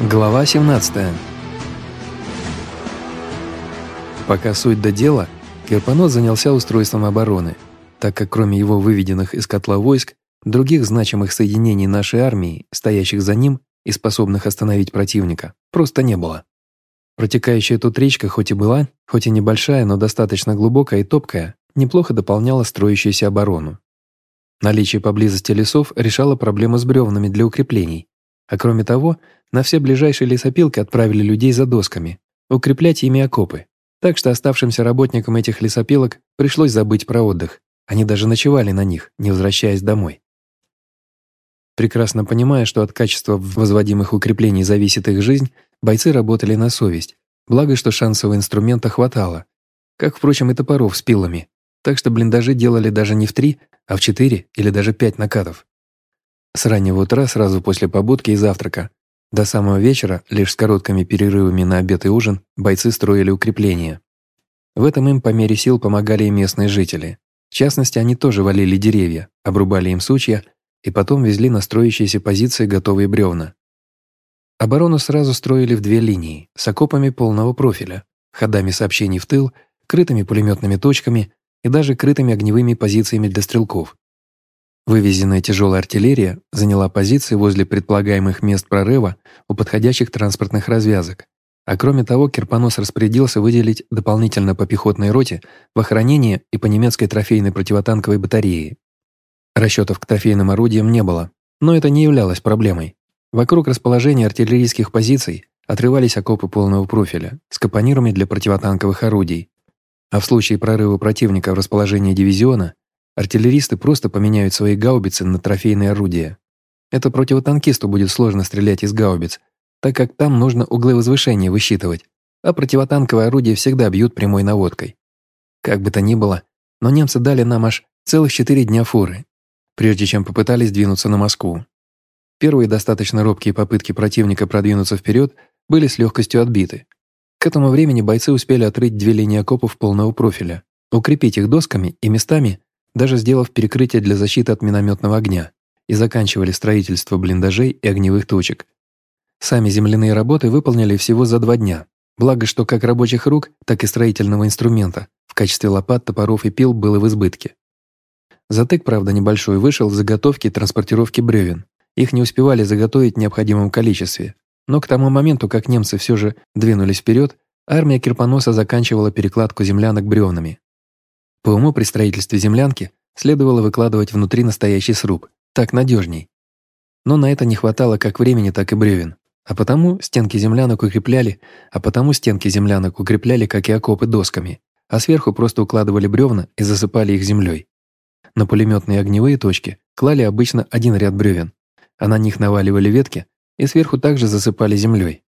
Глава 17 Пока суть до дела, Кирпанот занялся устройством обороны, так как кроме его выведенных из котла войск, других значимых соединений нашей армии, стоящих за ним и способных остановить противника, просто не было. Протекающая тут речка хоть и была, хоть и небольшая, но достаточно глубокая и топкая, неплохо дополняла строящуюся оборону. Наличие поблизости лесов решало проблему с бревнами для укреплений, а кроме того, на все ближайшие лесопилки отправили людей за досками, укреплять ими окопы. Так что оставшимся работникам этих лесопилок пришлось забыть про отдых. Они даже ночевали на них, не возвращаясь домой. Прекрасно понимая, что от качества возводимых укреплений зависит их жизнь, бойцы работали на совесть, благо, что шансового инструмента хватало, как, впрочем, и топоров с пилами, так что блиндажи делали даже не в три, а в четыре или даже пять накатов. С раннего утра, сразу после побудки и завтрака, до самого вечера, лишь с короткими перерывами на обед и ужин, бойцы строили укрепления. В этом им по мере сил помогали и местные жители. В частности, они тоже валили деревья, обрубали им сучья и потом везли на строящиеся позиции готовые бревна. Оборону сразу строили в две линии, с окопами полного профиля, ходами сообщений в тыл, крытыми пулеметными точками и даже крытыми огневыми позициями для стрелков. Вывезенная тяжелая артиллерия заняла позиции возле предполагаемых мест прорыва у подходящих транспортных развязок. А кроме того, Кирпонос распорядился выделить дополнительно по пехотной роте в охранение и по немецкой трофейной противотанковой батарее. Расчетов к трофейным орудиям не было, но это не являлось проблемой. Вокруг расположения артиллерийских позиций отрывались окопы полного профиля с капонирами для противотанковых орудий. А в случае прорыва противника в расположении дивизиона Артиллеристы просто поменяют свои гаубицы на трофейные орудия. Это противотанкисту будет сложно стрелять из гаубиц, так как там нужно углы возвышения высчитывать, а противотанковые орудия всегда бьют прямой наводкой. Как бы то ни было, но немцы дали нам аж целых четыре дня фуры, прежде чем попытались двинуться на Москву. Первые достаточно робкие попытки противника продвинуться вперед были с легкостью отбиты. К этому времени бойцы успели отрыть две линии окопов полного профиля, укрепить их досками и местами даже сделав перекрытие для защиты от минометного огня, и заканчивали строительство блиндажей и огневых точек. Сами земляные работы выполнили всего за два дня, благо что как рабочих рук, так и строительного инструмента в качестве лопат, топоров и пил было в избытке. Затык, правда, небольшой вышел в заготовке и транспортировке бревен. Их не успевали заготовить в необходимом количестве. Но к тому моменту, как немцы все же двинулись вперед, армия Кирпоноса заканчивала перекладку землянок бревнами. По уму при строительстве землянки следовало выкладывать внутри настоящий сруб, так надежней. Но на это не хватало как времени, так и бревен. А потому стенки землянок укрепляли, а потому стенки землянок укрепляли, как и окопы, досками, а сверху просто укладывали бревна и засыпали их землей. На пулеметные огневые точки клали обычно один ряд бревен, а на них наваливали ветки и сверху также засыпали землей.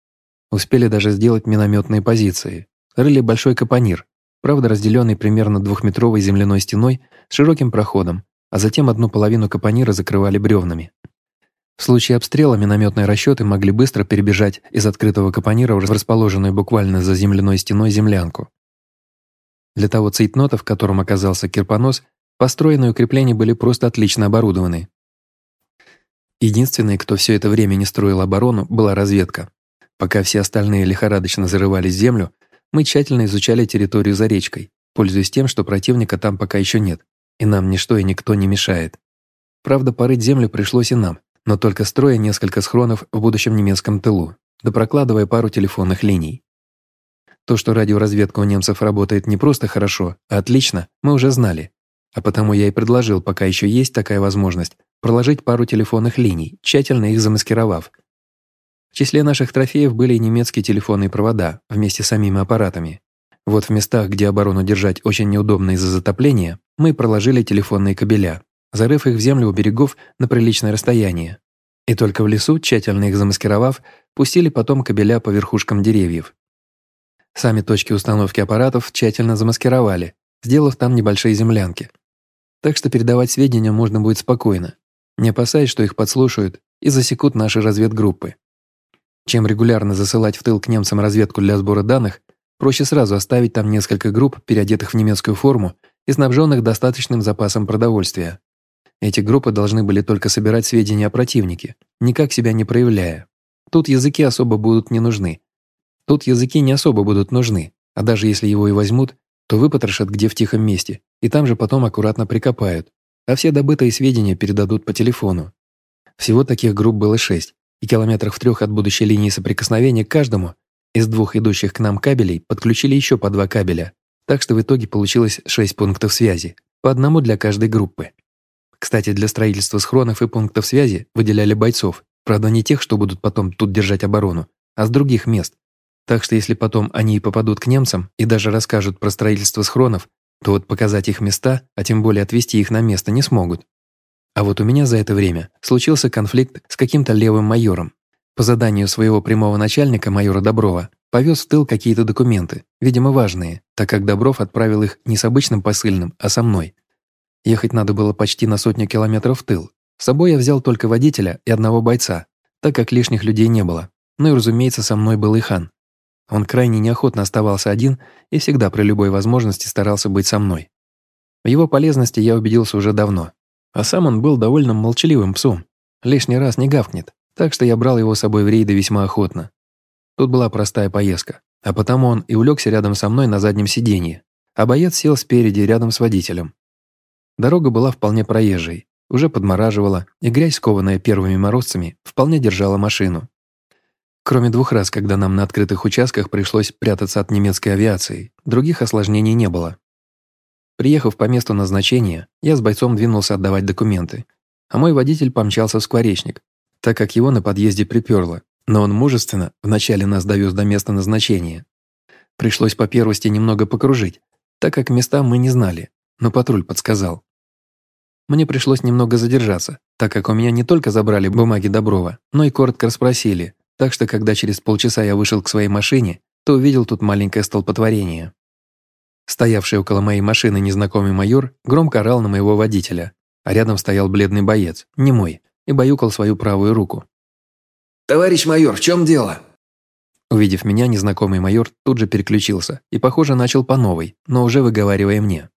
Успели даже сделать минометные позиции. Рыли большой капонир, правда разделенный примерно двухметровой земляной стеной с широким проходом, а затем одну половину капонира закрывали бревнами. В случае обстрела минометные расчеты могли быстро перебежать из открытого капонира в расположенную буквально за земляной стеной землянку. Для того цейтнота, в котором оказался Кирпонос, построенные укрепления были просто отлично оборудованы. Единственной, кто все это время не строил оборону, была разведка. Пока все остальные лихорадочно зарывались в землю, мы тщательно изучали территорию за речкой, пользуясь тем, что противника там пока еще нет, и нам ничто и никто не мешает. Правда, порыть землю пришлось и нам, но только строя несколько схронов в будущем немецком тылу, да прокладывая пару телефонных линий. То, что радиоразведка у немцев работает не просто хорошо, а отлично, мы уже знали. А потому я и предложил, пока еще есть такая возможность, проложить пару телефонных линий, тщательно их замаскировав, в числе наших трофеев были немецкие телефонные провода вместе с самими аппаратами. Вот в местах, где оборону держать очень неудобно из-за затопления, мы проложили телефонные кабеля, зарыв их в землю у берегов на приличное расстояние. И только в лесу, тщательно их замаскировав, пустили потом кабеля по верхушкам деревьев. Сами точки установки аппаратов тщательно замаскировали, сделав там небольшие землянки. Так что передавать сведения можно будет спокойно, не опасаясь, что их подслушают и засекут наши разведгруппы. Чем регулярно засылать в тыл к немцам разведку для сбора данных, проще сразу оставить там несколько групп, переодетых в немецкую форму и снабженных достаточным запасом продовольствия. Эти группы должны были только собирать сведения о противнике, никак себя не проявляя, Тут языки особо будут не нужны. Тут языки не особо будут нужны, а даже если его и возьмут, то выпотрошат где в тихом месте, и там же потом аккуратно прикопают, а все добытые сведения передадут по телефону. Всего таких групп было шесть, и километрах в трех от будущей линии соприкосновения каждому из двух идущих к нам кабелей подключили еще по два кабеля, так что в итоге получилось шесть пунктов связи, по одному для каждой группы. Кстати, для строительства схронов и пунктов связи выделяли бойцов, правда не тех, что будут потом тут держать оборону, а с других мест. Так что если потом они и попадут к немцам и даже расскажут про строительство схронов, то вот показать их места, а тем более отвести их на место не смогут. А вот у меня за это время случился конфликт с каким-то левым майором. По заданию своего прямого начальника, майора Доброва, повез в тыл какие-то документы, видимо важные, так как Добров отправил их не с обычным посыльным, а со мной. Ехать надо было почти на сотню километров в тыл. С собой я взял только водителя и одного бойца, так как лишних людей не было. Ну и, разумеется, со мной был и хан. Он крайне неохотно оставался один и всегда при любой возможности старался быть со мной. В его полезности я убедился уже давно. А сам он был довольно молчаливым псом. Лишний раз не гавкнет, так что я брал его с собой в рейды весьма охотно. Тут была простая поездка, а потому он и улегся рядом со мной на заднем сиденье, а боец сел спереди рядом с водителем. Дорога была вполне проезжей, уже подмораживала, и грязь, скованная первыми морозцами, вполне держала машину. Кроме двух раз, когда нам на открытых участках пришлось прятаться от немецкой авиации, других осложнений не было. Приехав по месту назначения, я с бойцом двинулся отдавать документы, а мой водитель помчался в скворечник, так как его на подъезде приперло, но он мужественно вначале нас довез до места назначения. Пришлось по первости немного покружить, так как места мы не знали, но патруль подсказал. Мне пришлось немного задержаться, так как у меня не только забрали бумаги Доброва, но и коротко расспросили, так что, когда через полчаса я вышел к своей машине, то увидел тут маленькое столпотворение. Стоявший около моей машины незнакомый майор громко орал на моего водителя, а рядом стоял бледный боец, не мой, и баюкал свою правую руку. «Товарищ майор, в чем дело?» Увидев меня, незнакомый майор тут же переключился и, похоже, начал по новой, но уже выговаривая мне.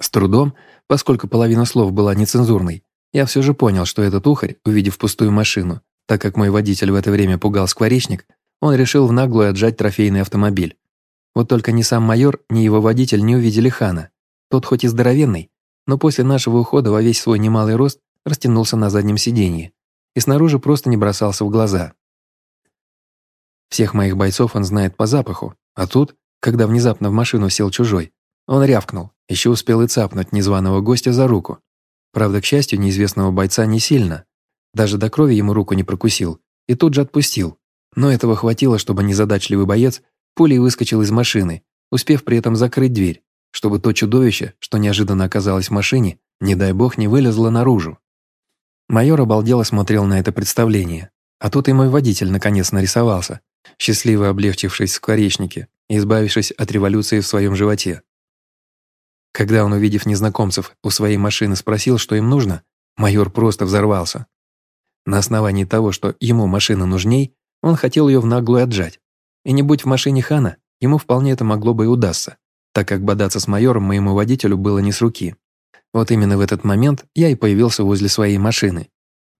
С трудом, поскольку половина слов была нецензурной, я все же понял, что этот ухарь, увидев пустую машину, так как мой водитель в это время пугал скворечник, он решил в наглую отжать трофейный автомобиль. Вот только ни сам майор, ни его водитель не увидели хана. Тот хоть и здоровенный, но после нашего ухода во весь свой немалый рост растянулся на заднем сиденье и снаружи просто не бросался в глаза. Всех моих бойцов он знает по запаху, а тут, когда внезапно в машину сел чужой, он рявкнул, еще успел и цапнуть незваного гостя за руку. Правда, к счастью, неизвестного бойца не сильно, даже до крови ему руку не прокусил и тут же отпустил. Но этого хватило, чтобы незадачливый боец пулей выскочил из машины, успев при этом закрыть дверь, чтобы то чудовище, что неожиданно оказалось в машине, не дай бог не вылезло наружу. Майор обалдело смотрел на это представление. А тут и мой водитель наконец нарисовался, счастливо облегчившись в скворечнике и избавившись от революции в своем животе. Когда он, увидев незнакомцев, у своей машины спросил, что им нужно, майор просто взорвался. На основании того, что ему машина нужней, он хотел ее в наглую отжать. И не будь в машине Хана, ему вполне это могло бы и удастся, так как бодаться с майором моему водителю было не с руки. Вот именно в этот момент я и появился возле своей машины.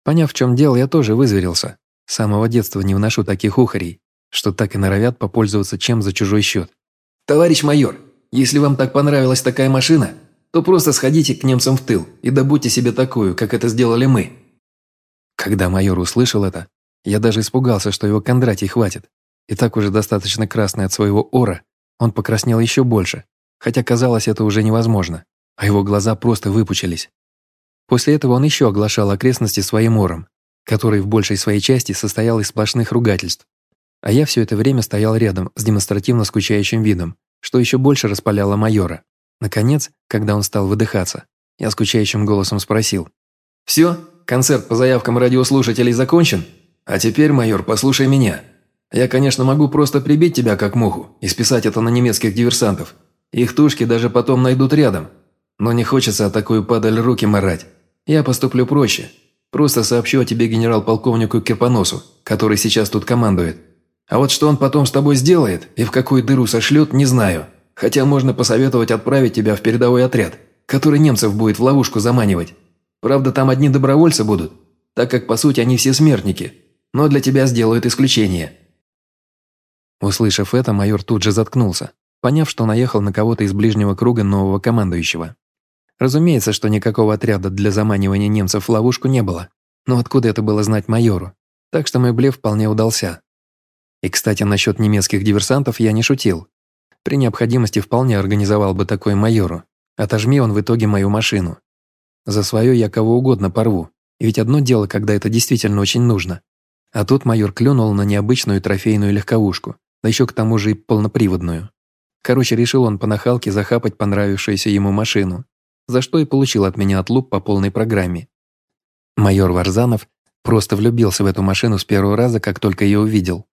Поняв, в чем дело, я тоже вызверился. С самого детства не вношу таких ухарей, что так и норовят попользоваться чем за чужой счет. «Товарищ майор, если вам так понравилась такая машина, то просто сходите к немцам в тыл и добудьте себе такую, как это сделали мы. Когда майор услышал это, я даже испугался, что его Кондратий хватит. И так уже достаточно красный от своего ора, он покраснел еще больше, хотя казалось это уже невозможно, а его глаза просто выпучились. После этого он еще оглашал окрестности своим ором, который в большей своей части состоял из сплошных ругательств. А я все это время стоял рядом с демонстративно скучающим видом, что еще больше распаляло майора. Наконец, когда он стал выдыхаться, я скучающим голосом спросил. «Все? концерт по заявкам радиослушателей закончен? А теперь, майор, послушай меня. Я, конечно, могу просто прибить тебя как муху и списать это на немецких диверсантов. Их тушки даже потом найдут рядом. Но не хочется такую падаль руки марать. Я поступлю проще. Просто сообщу о тебе генерал-полковнику Кирпоносу, который сейчас тут командует. А вот что он потом с тобой сделает и в какую дыру сошлет, не знаю. Хотя можно посоветовать отправить тебя в передовой отряд, который немцев будет в ловушку заманивать. Правда, там одни добровольцы будут, так как, по сути, они все смертники. но для тебя сделают исключение». Услышав это, майор тут же заткнулся, поняв, что наехал на кого-то из ближнего круга нового командующего. Разумеется, что никакого отряда для заманивания немцев в ловушку не было. Но откуда это было знать майору? Так что мой блеф вполне удался. И, кстати, насчет немецких диверсантов я не шутил. При необходимости вполне организовал бы такой майору. Отожми он в итоге мою машину. За свое я кого угодно порву. Ведь одно дело, когда это действительно очень нужно. А тут майор клюнул на необычную трофейную легковушку, да еще к тому же и полноприводную. Короче, решил он по нахалке захапать понравившуюся ему машину, за что и получил от меня отлуп по полной программе. Майор Варзанов просто влюбился в эту машину с первого раза, как только ее увидел.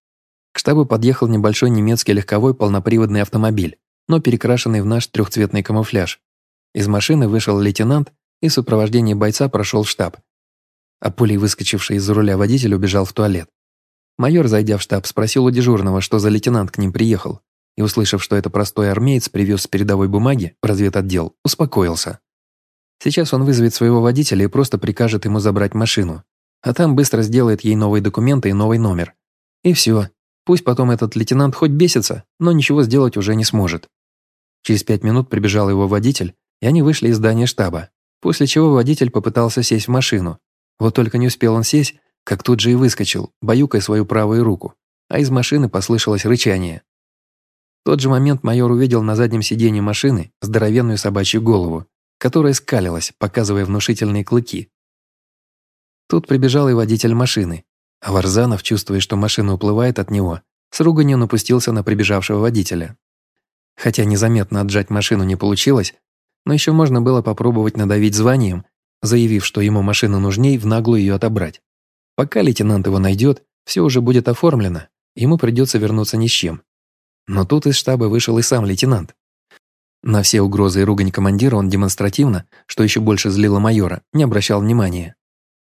К штабу подъехал небольшой немецкий легковой полноприводный автомобиль, но перекрашенный в наш трехцветный камуфляж. Из машины вышел лейтенант и в сопровождении бойца прошел штаб. А пулей выскочивший из-за руля водитель убежал в туалет. Майор, зайдя в штаб, спросил у дежурного, что за лейтенант к ним приехал, и, услышав, что это простой армеец привез с передовой бумаги в разведотдел, успокоился. Сейчас он вызовет своего водителя и просто прикажет ему забрать машину, а там быстро сделает ей новые документы и новый номер. И все. Пусть потом этот лейтенант хоть бесится, но ничего сделать уже не сможет. Через пять минут прибежал его водитель, и они вышли из здания штаба, после чего водитель попытался сесть в машину. Вот только не успел он сесть, как тут же и выскочил, баюкая свою правую руку, а из машины послышалось рычание. В тот же момент майор увидел на заднем сиденье машины здоровенную собачью голову, которая скалилась, показывая внушительные клыки. Тут прибежал и водитель машины, а Варзанов, чувствуя, что машина уплывает от него, с руганью напустился на прибежавшего водителя. Хотя незаметно отжать машину не получилось, но еще можно было попробовать надавить званием, заявив, что ему машина нужней, в наглую ее отобрать. Пока лейтенант его найдет, все уже будет оформлено, ему придется вернуться ни с чем. Но тут из штаба вышел и сам лейтенант. На все угрозы и ругань командира он демонстративно, что еще больше злило майора, не обращал внимания.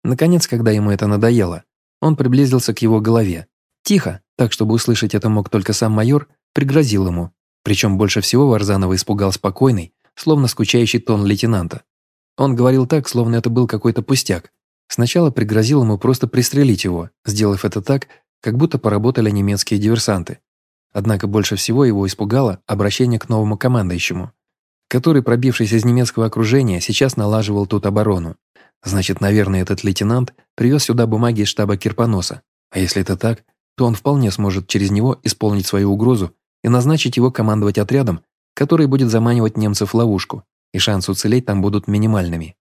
Наконец, когда ему это надоело, он приблизился к его голове. Тихо, так чтобы услышать это мог только сам майор, пригрозил ему. Причем больше всего Варзанова испугал спокойный, словно скучающий тон лейтенанта. Он говорил так, словно это был какой-то пустяк. Сначала пригрозил ему просто пристрелить его, сделав это так, как будто поработали немецкие диверсанты. Однако больше всего его испугало обращение к новому командующему, который, пробившись из немецкого окружения, сейчас налаживал тут оборону. Значит, наверное, этот лейтенант привез сюда бумаги из штаба Кирпоноса. А если это так, то он вполне сможет через него исполнить свою угрозу и назначить его командовать отрядом, который будет заманивать немцев в ловушку, и шансы уцелеть там будут минимальными.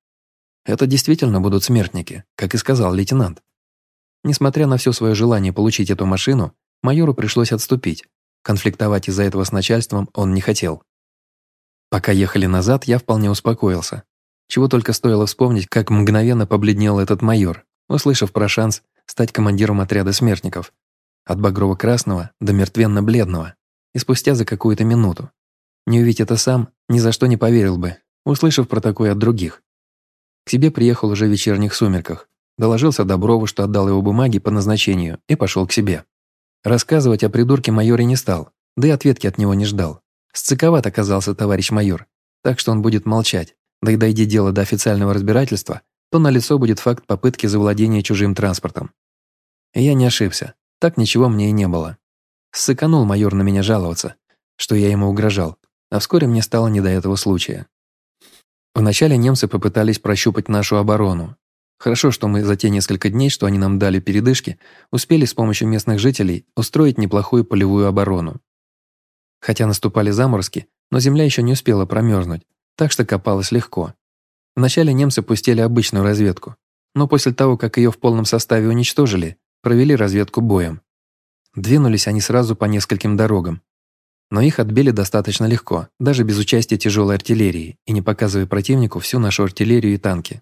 Это действительно будут смертники, как и сказал лейтенант. Несмотря на все свое желание получить эту машину, майору пришлось отступить, Конфликтовать из-за этого с начальством он не хотел. Пока ехали назад, я вполне успокоился. Чего только стоило вспомнить, как мгновенно побледнел этот майор, услышав про шанс стать командиром отряда смертников. От багрово-красного до мертвенно-бледного. И спустя за какую-то минуту. Не увидеть это сам, ни за что не поверил бы, услышав про такое от других. К себе приехал уже в вечерних сумерках. Доложился Доброву, что отдал его бумаги по назначению, и пошел к себе. Рассказывать о придурке майоре не стал, да и ответки от него не ждал. Сцыковат оказался товарищ майор, так что он будет молчать, да и дойди дело до официального разбирательства, то на лицо будет факт попытки завладения чужим транспортом. И я не ошибся, так ничего мне и не было. Сыканул майор на меня жаловаться, что я ему угрожал, а вскоре мне стало не до этого случая. Вначале немцы попытались прощупать нашу оборону, Хорошо, что мы за те несколько дней, что они нам дали передышки, успели с помощью местных жителей устроить неплохую полевую оборону. Хотя наступали заморозки, но земля еще не успела промерзнуть, так что копалось легко. Вначале немцы пустили обычную разведку, но после того, как ее в полном составе уничтожили, провели разведку боем. Двинулись они сразу по нескольким дорогам. Но их отбили достаточно легко, даже без участия тяжелой артиллерии и не показывая противнику всю нашу артиллерию и танки.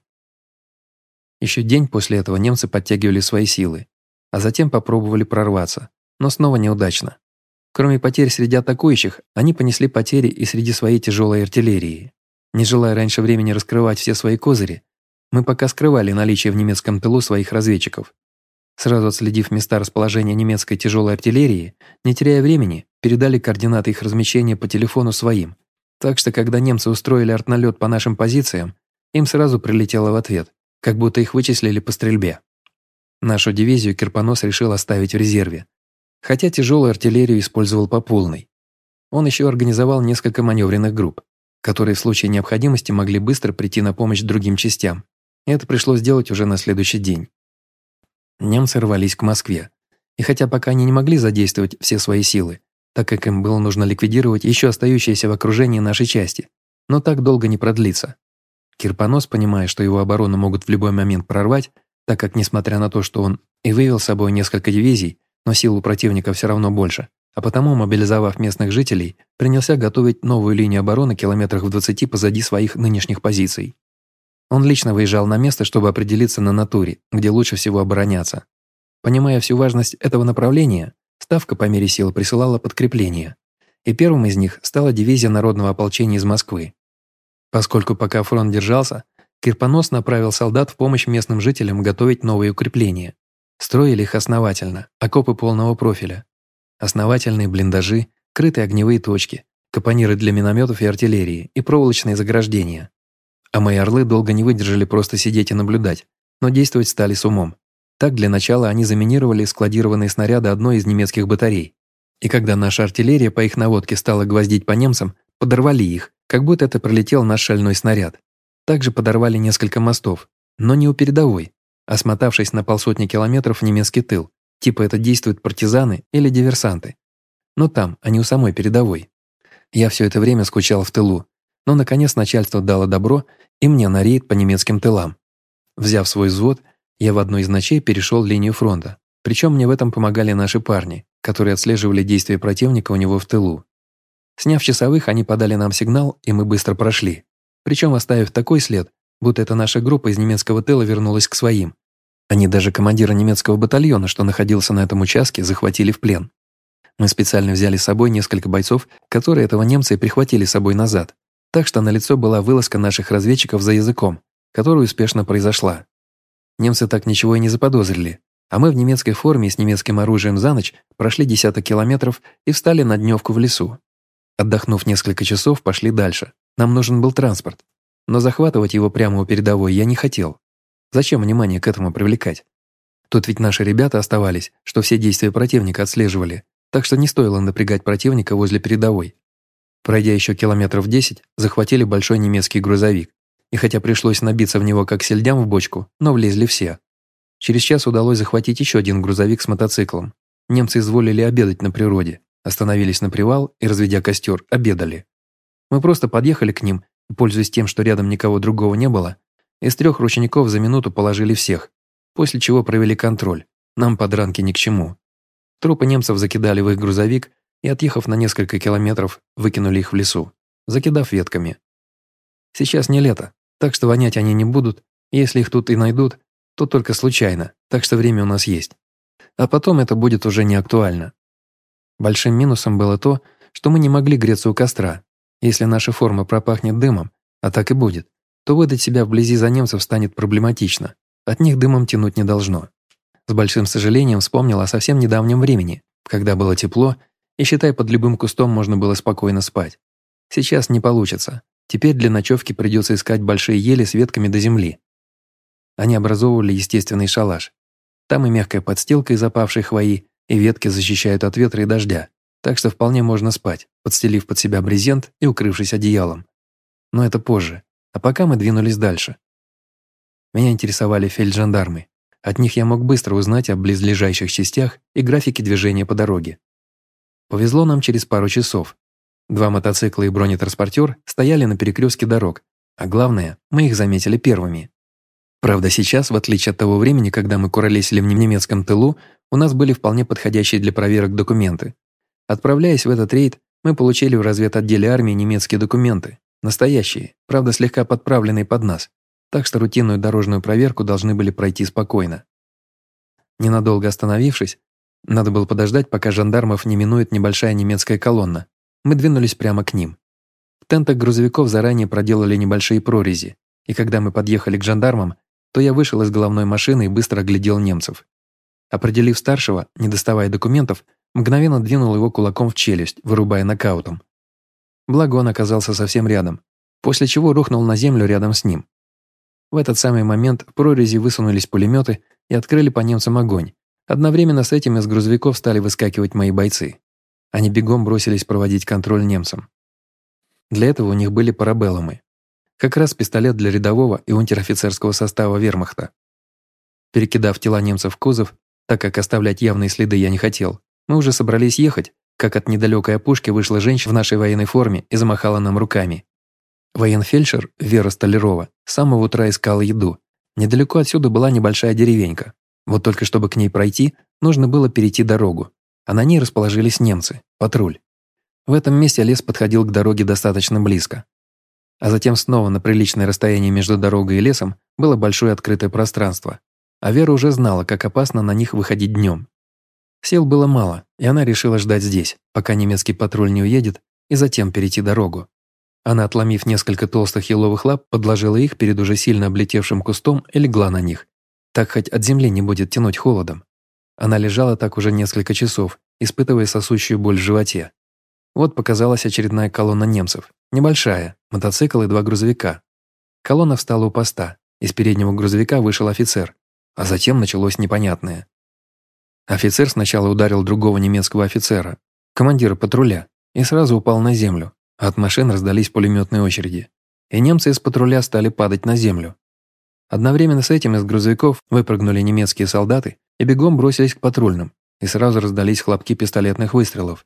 Еще день после этого немцы подтягивали свои силы, а затем попробовали прорваться, но снова неудачно. Кроме потерь среди атакующих, они понесли потери и среди своей тяжелой артиллерии. Не желая раньше времени раскрывать все свои козыри, мы пока скрывали наличие в немецком тылу своих разведчиков. Сразу отследив места расположения немецкой тяжелой артиллерии, не теряя времени, передали координаты их размещения по телефону своим. Так что, когда немцы устроили артналет по нашим позициям, им сразу прилетело в ответ как будто их вычислили по стрельбе. Нашу дивизию Кирпонос решил оставить в резерве. Хотя тяжелую артиллерию использовал по полной. Он еще организовал несколько маневренных групп, которые в случае необходимости могли быстро прийти на помощь другим частям. Это пришлось сделать уже на следующий день. Немцы рвались к Москве. И хотя пока они не могли задействовать все свои силы, так как им было нужно ликвидировать еще остающиеся в окружении нашей части, но так долго не продлится. Кирпонос, понимая, что его оборону могут в любой момент прорвать, так как, несмотря на то, что он и вывел с собой несколько дивизий, но сил у противника все равно больше, а потому, мобилизовав местных жителей, принялся готовить новую линию обороны километрах в 20 позади своих нынешних позиций. Он лично выезжал на место, чтобы определиться на натуре, где лучше всего обороняться. Понимая всю важность этого направления, Ставка по мере сил присылала подкрепления, и первым из них стала дивизия народного ополчения из Москвы. Поскольку пока фронт держался, Кирпонос направил солдат в помощь местным жителям готовить новые укрепления. Строили их основательно, окопы полного профиля. Основательные блиндажи, крытые огневые точки, капониры для минометов и артиллерии и проволочные заграждения. А мои орлы долго не выдержали просто сидеть и наблюдать, но действовать стали с умом. Так для начала они заминировали складированные снаряды одной из немецких батарей. И когда наша артиллерия по их наводке стала гвоздить по немцам, подорвали их, как будто это пролетел наш шальной снаряд. Также подорвали несколько мостов, но не у передовой, а смотавшись на полсотни километров в немецкий тыл, типа это действуют партизаны или диверсанты. Но там, а не у самой передовой. Я все это время скучал в тылу, но наконец начальство дало добро и мне на рейд по немецким тылам. Взяв свой взвод, я в одну из ночей перешел линию фронта, причем мне в этом помогали наши парни, которые отслеживали действия противника у него в тылу. Сняв часовых, они подали нам сигнал, и мы быстро прошли. Причем оставив такой след, будто эта наша группа из немецкого тыла вернулась к своим. Они даже командира немецкого батальона, что находился на этом участке, захватили в плен. Мы специально взяли с собой несколько бойцов, которые этого немца и прихватили с собой назад. Так что на лицо была вылазка наших разведчиков за языком, которая успешно произошла. Немцы так ничего и не заподозрили, а мы в немецкой форме с немецким оружием за ночь прошли десяток километров и встали на дневку в лесу. Отдохнув несколько часов, пошли дальше. Нам нужен был транспорт. Но захватывать его прямо у передовой я не хотел. Зачем внимание к этому привлекать? Тут ведь наши ребята оставались, что все действия противника отслеживали, так что не стоило напрягать противника возле передовой. Пройдя еще километров 10, захватили большой немецкий грузовик, и хотя пришлось набиться в него как сельдям в бочку, но влезли все. Через час удалось захватить еще один грузовик с мотоциклом. Немцы изволили обедать на природе, остановились на привал и, разведя костер, обедали. Мы просто подъехали к ним и, пользуясь тем, что рядом никого другого не было, из трех ручеников за минуту положили всех, после чего провели контроль. Нам подранки ни к чему. Трупы немцев закидали в их грузовик и, отъехав на несколько километров, выкинули их в лесу, закидав ветками. Сейчас не лето, так что вонять они не будут, если их тут и найдут, то только случайно, так что время у нас есть. А потом это будет уже не актуально. Большим минусом было то, что мы не могли греться у костра. Если наша форма пропахнет дымом, а так и будет, то выдать себя вблизи за немцев станет проблематично. От них дымом тянуть не должно. С большим сожалением вспомнил о совсем недавнем времени, когда было тепло, и, считай, под любым кустом можно было спокойно спать. Сейчас не получится, Теперь для ночевки придется искать большие ели с ветками до земли. Они образовывали естественный шалаш. Там и мягкая подстилка из опавшей хвои, и ветки защищают от ветра и дождя, так что вполне можно спать, подстелив под себя брезент и укрывшись одеялом. Но это позже, а пока мы двинулись дальше. Меня интересовали фельджандармы. От них я мог быстро узнать о близлежащих частях и графике движения по дороге. Повезло нам через пару часов. Два мотоцикла и бронетранспортер стояли на перекрестке дорог, а главное, мы их заметили первыми. Правда, сейчас, в отличие от того времени, когда мы куролесили в немецком тылу, у нас были вполне подходящие для проверок документы. Отправляясь в этот рейд, мы получили в разведотделе армии немецкие документы, настоящие, правда слегка подправленные под нас, так что рутинную дорожную проверку должны были пройти спокойно. Ненадолго остановившись, надо было подождать, пока жандармов не минует небольшая немецкая колонна, мы двинулись прямо к ним. В тентах грузовиков заранее проделали небольшие прорези, и когда мы подъехали к жандармам, то я вышел из головной машины и быстро оглядел немцев. Определив старшего, не доставая документов, мгновенно двинул его кулаком в челюсть, вырубая нокаутом. Благо он оказался совсем рядом, после чего рухнул на землю рядом с ним. В этот самый момент в прорези высунулись пулеметы, и открыли по немцам огонь. Одновременно с этим из грузовиков стали выскакивать мои бойцы. Они бегом бросились проводить контроль немцам. Для этого у них были парабеллумы. Как раз пистолет для рядового и унтер-офицерского состава вермахта. Перекидав тела немцев в кузов, так как оставлять явные следы я не хотел, мы уже собрались ехать, как от недалекой опушки вышла женщина в нашей военной форме и замахала нам руками. Военфельдшер Вера Столярова с самого утра искала еду. Недалеко отсюда была небольшая деревенька. Вот только чтобы к ней пройти, нужно было перейти дорогу, а на ней расположились немцы, патруль. В этом месте лес подходил к дороге достаточно близко. А затем снова на приличное расстояние между дорогой и лесом было большое открытое пространство. А Вера уже знала, как опасно на них выходить днем. Сил было мало, и она решила ждать здесь, пока немецкий патруль не уедет, и затем перейти дорогу. Она, отломив несколько толстых еловых лап, подложила их перед уже сильно облетевшим кустом и легла на них. Так хоть от земли не будет тянуть холодом. Она лежала так уже несколько часов, испытывая сосущую боль в животе. Вот показалась очередная колонна немцев. Небольшая, мотоцикл и два грузовика. Колонна встала у поста. Из переднего грузовика вышел офицер. А затем началось непонятное. Офицер сначала ударил другого немецкого офицера, командира патруля, и сразу упал на землю. От машин раздались пулеметные очереди. И немцы из патруля стали падать на землю. Одновременно с этим из грузовиков выпрыгнули немецкие солдаты и бегом бросились к патрульным, и сразу раздались хлопки пистолетных выстрелов.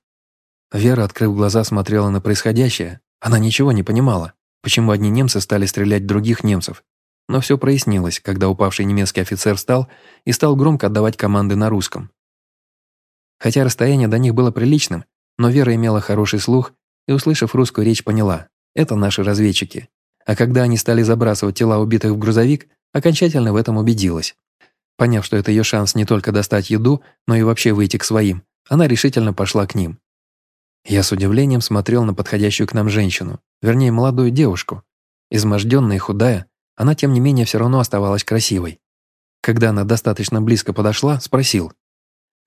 Вера, открыв глаза, смотрела на происходящее. Она ничего не понимала, почему одни немцы стали стрелять других немцев. Но все прояснилось, когда упавший немецкий офицер встал и стал громко отдавать команды на русском. Хотя расстояние до них было приличным, но Вера имела хороший слух и, услышав русскую речь, поняла – это наши разведчики. А когда они стали забрасывать тела убитых в грузовик, окончательно в этом убедилась. Поняв, что это ее шанс не только достать еду, но и вообще выйти к своим, она решительно пошла к ним. Я с удивлением смотрел на подходящую к нам женщину, вернее, молодую девушку. Изможденная и худая, она, тем не менее, все равно оставалась красивой. Когда она достаточно близко подошла, спросил.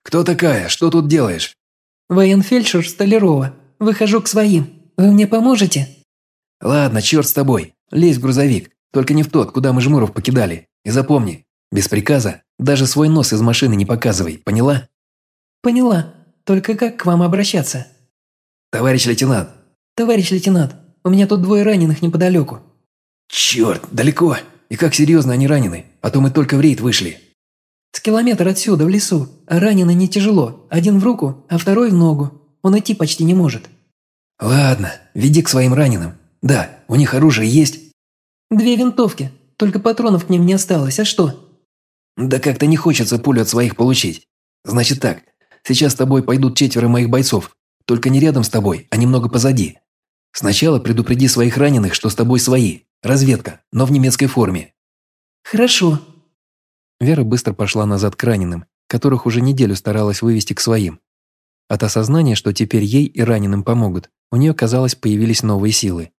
«Кто такая? Что тут делаешь?» «Военфельдшер Столярова. Выхожу к своим. Вы мне поможете?» «Ладно, черт с тобой. Лезь в грузовик. Только не в тот, куда мы Жмуров покидали. И запомни, без приказа даже свой нос из машины не показывай, поняла?» «Поняла. Только как к вам обращаться?» «Товарищ лейтенант». «Товарищ лейтенант, у меня тут двое раненых неподалеку». «Черт, далеко. И как серьезно они ранены? А то мы только в рейд вышли». «С километра отсюда, в лесу. А раненый не тяжело. Один в руку, а второй в ногу. Он идти почти не может». «Ладно, веди к своим раненым. Да, у них оружие есть?» «Две винтовки. Только патронов к ним не осталось. А что?» «Да как-то не хочется пулю от своих получить. Значит так, сейчас с тобой пойдут четверо моих бойцов. Только не рядом с тобой, а немного позади. Сначала предупреди своих раненых, что с тобой свои. Разведка, но в немецкой форме». «Хорошо». Вера быстро пошла назад к раненым, которых уже неделю старалась вывести к своим. От осознания, что теперь ей и раненым помогут, у нее, казалось, появились новые силы.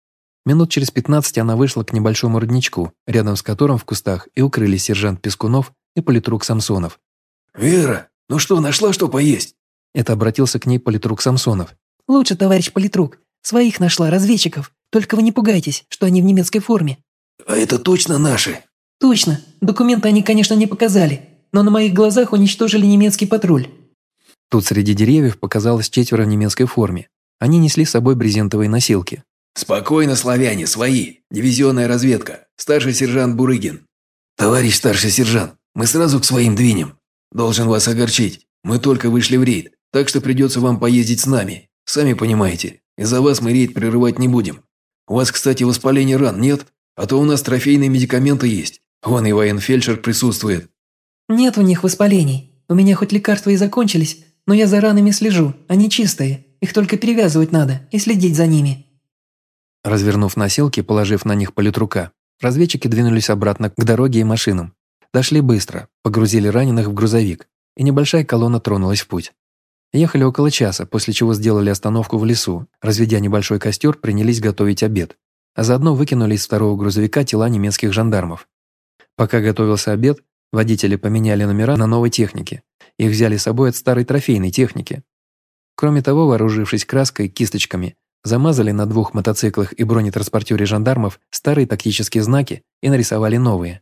Минут через пятнадцать она вышла к небольшому родничку, рядом с которым в кустах и укрылись сержант Пескунов и политрук Самсонов. «Вера, ну что, нашла что поесть?» Это обратился к ней политрук Самсонов. «Лучше, товарищ политрук. Своих нашла, разведчиков. Только вы не пугайтесь, что они в немецкой форме». «А это точно наши?» «Точно. Документы они, конечно, не показали, но на моих глазах уничтожили немецкий патруль». Тут среди деревьев показалось четверо в немецкой форме. Они несли с собой брезентовые носилки. «Спокойно, славяне, свои. Дивизионная разведка. Старший сержант Бурыгин». «Товарищ старший сержант, мы сразу к своим двинем. Должен вас огорчить. Мы только вышли в рейд. Так что придется вам поездить с нами. Сами понимаете, из-за вас мы рейд прерывать не будем. У вас, кстати, воспаление ран нет? А то у нас трофейные медикаменты есть. Вон и военфельдшер присутствует». «Нет у них воспалений. У меня хоть лекарства и закончились, но я за ранами слежу. Они чистые. Их только перевязывать надо и следить за ними». Развернув носилки, положив на них политрука, разведчики двинулись обратно к дороге и машинам. Дошли быстро, погрузили раненых в грузовик, и небольшая колонна тронулась в путь. Ехали около часа, после чего сделали остановку в лесу, разведя небольшой костер, принялись готовить обед, а заодно выкинули из второго грузовика тела немецких жандармов. Пока готовился обед, водители поменяли номера на новой технике. Их взяли с собой от старой трофейной техники. Кроме того, вооружившись краской, кисточками, замазали на двух мотоциклах и бронетранспортере жандармов старые тактические знаки и нарисовали новые.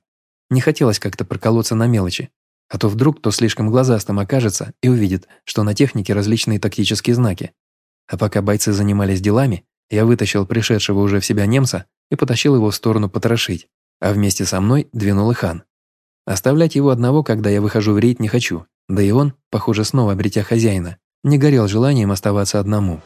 Не хотелось как-то проколоться на мелочи, А то вдруг кто слишком глазастым окажется и увидит, что на технике различные тактические знаки. А пока бойцы занимались делами, я вытащил пришедшего уже в себя немца и потащил его в сторону потрошить, а вместе со мной двинул и хан. Оставлять его одного, когда я выхожу в рейд, не хочу, да и он, похоже, снова обретя хозяина, не горел желанием оставаться одному.